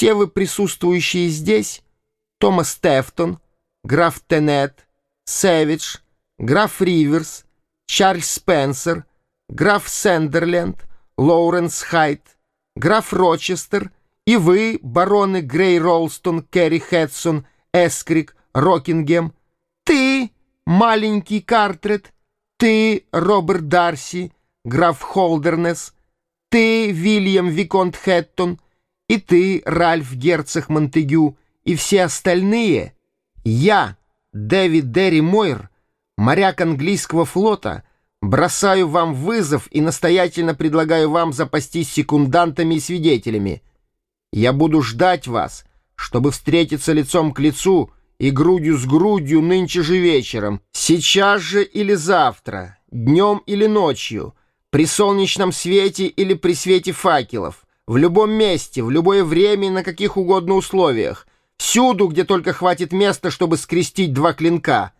Все вы присутствующие здесь, Томас Тефтон, граф Тенет, Сэвидж, граф Риверс, Чарльз Спенсер, граф Сендерленд, Лоуренс Хайт, граф Рочестер и вы, бароны Грей Ролстон, Керри Хедсон, Эскрик, Рокингем, ты, маленький Картрет, ты, Роберт Дарси, граф Холдернес, ты, Вильям Виконт Хэттон, и ты, Ральф Герцог Монтегю, и все остальные, я, Дэвид Дерри Мойр, моряк английского флота, бросаю вам вызов и настоятельно предлагаю вам запастись секундантами и свидетелями. Я буду ждать вас, чтобы встретиться лицом к лицу и грудью с грудью нынче же вечером, сейчас же или завтра, днем или ночью, при солнечном свете или при свете факелов, в любом месте, в любое время и на каких угодно условиях, всюду, где только хватит места, чтобы скрестить два клинка.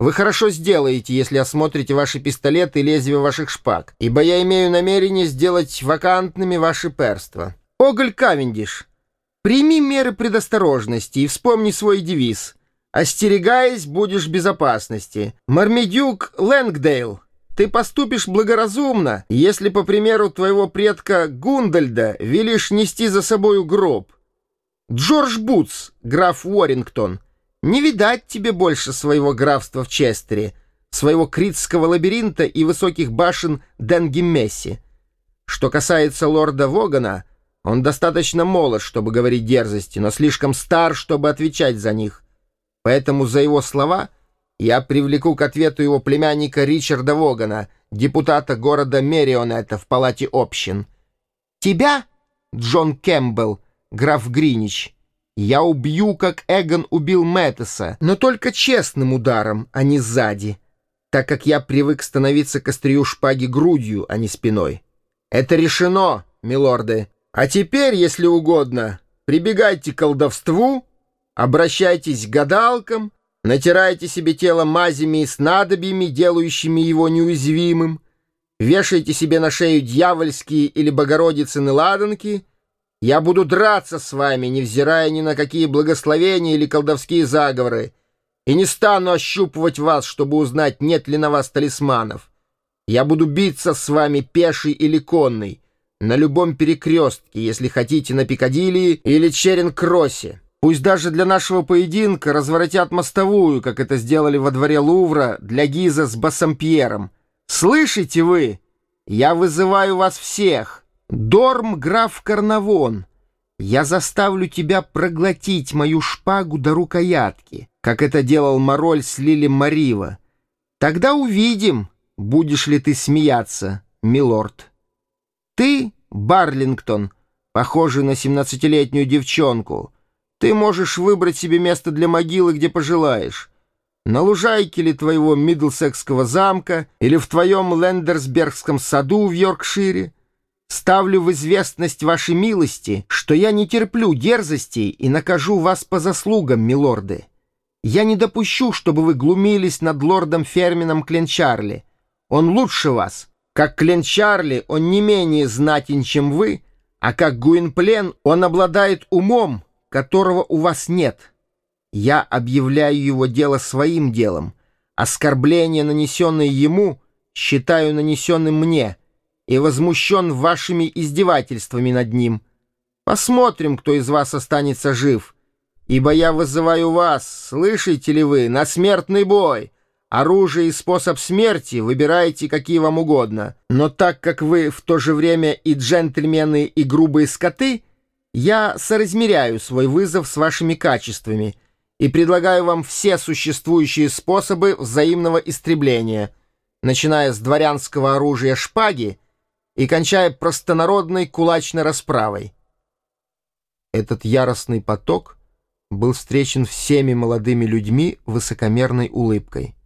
Вы хорошо сделаете, если осмотрите ваши пистолеты и лезвия ваших шпаг, ибо я имею намерение сделать вакантными ваши перства. Оголь Кавендиш, прими меры предосторожности и вспомни свой девиз. «Остерегаясь, будешь в безопасности». Мармедюк Лэнгдейл, ты поступишь благоразумно, если, по примеру твоего предка Гундальда, велишь нести за собою гроб. Джордж Бутс, граф Уоррингтон, не видать тебе больше своего графства в Честере, своего критского лабиринта и высоких башен Денгемесси. Что касается лорда Вогана — он достаточно молод, чтобы говорить дерзости, но слишком стар, чтобы отвечать за них. Поэтому за его слова я привлеку к ответу его племянника Ричарда Вогана, депутата города Мерионета в палате общин. Тебя, Джон Кэмпбелл, граф Гринич, я убью, как Эгон убил Мэттеса, но только честным ударом, а не сзади, так как я привык становиться к острию шпаги грудью, а не спиной. Это решено, милорды. А теперь, если угодно, прибегайте к колдовству, обращайтесь к гадалкам, натирайте себе тело мазями и снадобьями, делающими его неуязвимым, вешайте себе на шею дьявольские или богородицыны ладанки. Я буду драться с вами, невзирая ни на какие благословения или колдовские заговоры, и не стану ощупывать вас, чтобы узнать, нет ли на вас талисманов. Я буду биться с вами пеший или конный, на любом перекрестке, если хотите, на Пикадилли или Черинг-Кроссе. Пусть даже для нашего поединка разворотят мостовую, как это сделали во дворе Лувра для Гиза с Бассампьером. Слышите вы? Я вызываю вас всех. Дорм граф Карнавон. Я заставлю тебя проглотить мою шпагу до рукоятки, как это делал Мороль с Лили Марива. Тогда увидим, будешь ли ты смеяться, милорд». Ты, Барлингтон, похожий на семнадцатилетнюю девчонку. Ты можешь выбрать себе место для могилы, где пожелаешь. На лужайке ли твоего Мидлсекского замка или в твоем Лендерсбергском саду в Йоркшире. Ставлю в известность вашей милости, что я не терплю дерзостей и накажу вас по заслугам, милорды. Я не допущу, чтобы вы глумились над лордом Фермином Кленчарли. Он лучше вас, как Клен Чарли он не менее знатен, чем вы, а как Гуинплен он обладает умом, которого у вас нет. Я объявляю его дело своим делом. Оскорбление, нанесенное ему, считаю нанесенным мне и возмущен вашими издевательствами над ним. Посмотрим, кто из вас останется жив, ибо я вызываю вас, слышите ли вы, на смертный бой». Оружие и способ смерти выбирайте какие вам угодно. Но так как вы в то же время и джентльмены, и грубые скоты, я соразмеряю свой вызов с вашими качествами и предлагаю вам все существующие способы взаимного истребления, начиная с дворянского оружия шпаги и кончая простонародной кулачной расправой. Этот яростный поток был встречен всеми молодыми людьми высокомерной улыбкой.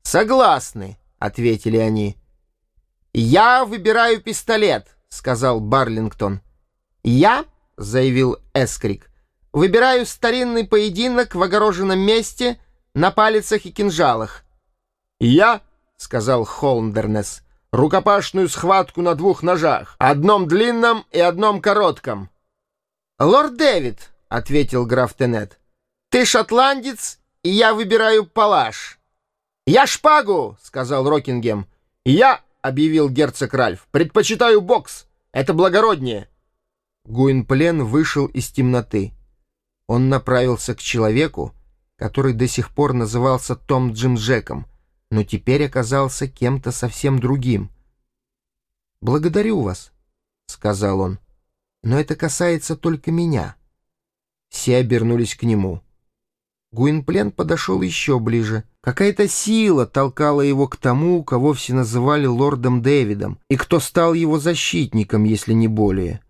«Согласны», — ответили они. «Я выбираю пистолет», — сказал Барлингтон. «Я», — заявил Эскрик, — «выбираю старинный поединок в огороженном месте на палицах и кинжалах». «Я», — сказал Холмдернес, — «рукопашную схватку на двух ножах, одном длинном и одном коротком». «Лорд Дэвид», — ответил граф Тенет, — «ты шотландец, и я выбираю палаш». «Я шпагу», — сказал Рокингем. «Я», — объявил герцог Ральф, — «предпочитаю бокс. Это благороднее». Гуинплен вышел из темноты. Он направился к человеку, который до сих пор назывался Том Джим Джеком, но теперь оказался кем-то совсем другим. «Благодарю вас», — сказал он, — «но это касается только меня». Все обернулись к нему. Гуинплен подошел еще ближе. Какая-то сила толкала его к тому, кого все называли лордом Дэвидом, и кто стал его защитником, если не более.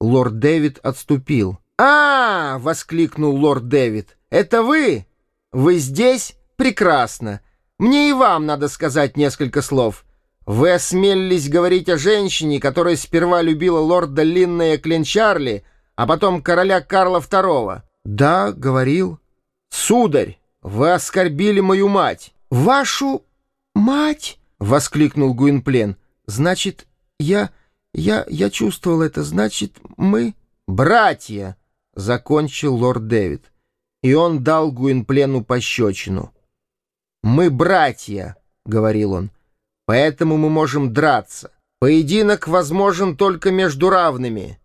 Лорд Дэвид отступил. «А!» — воскликнул лорд Дэвид. «Это вы? Вы здесь? Прекрасно. Мне и вам надо сказать несколько слов. Вы осмелились говорить о женщине, которая сперва любила лорда Линнея Кленчарли, а потом короля Карла II». «Да, говорил». «Сударь, вы оскорбили мою мать». «Вашу мать?» — воскликнул Гуинплен. «Значит, я...» Я, я чувствовал это. Значит, мы... Братья, — закончил лорд Дэвид. И он дал Гуинплену пощечину. Мы братья, — говорил он, — поэтому мы можем драться. Поединок возможен только между равными.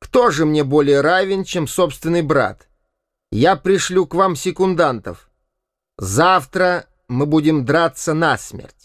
Кто же мне более равен, чем собственный брат? Я пришлю к вам секундантов. Завтра мы будем драться насмерть.